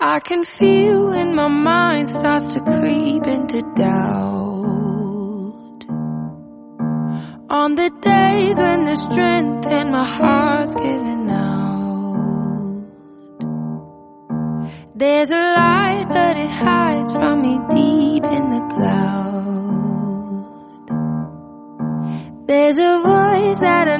I can feel when my mind starts to creep into doubt. On the days when the strength in my heart's giving out. There's a light, but it hides from me deep in the cloud. There's a voice that I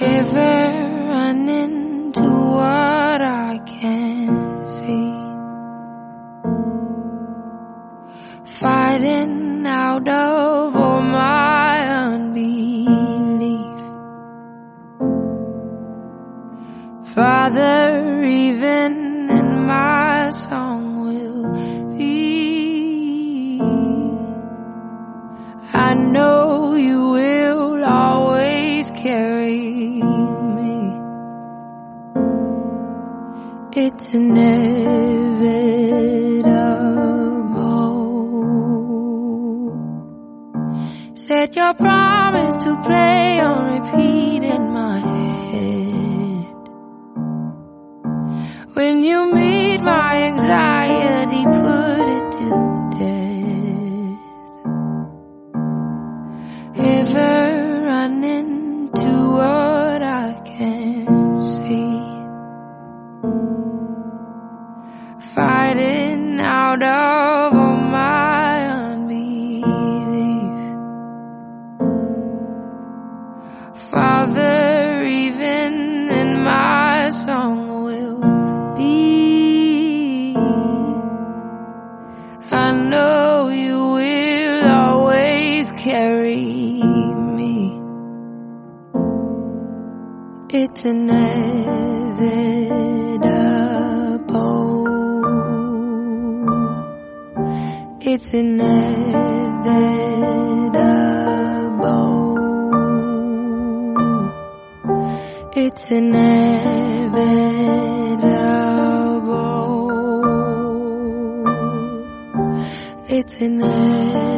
Ever running to what I can't see. Fighting out of all my unbelief. Father, even in my song will be. I know It's inevitable. Set your promise to play on repeat in my head. When you meet my anxiety, Fighting out of all my unbelief. Father, even in my song will be. I know you will always carry me. It's inevitable. It's inevitable. It's inevitable. It's inevitable.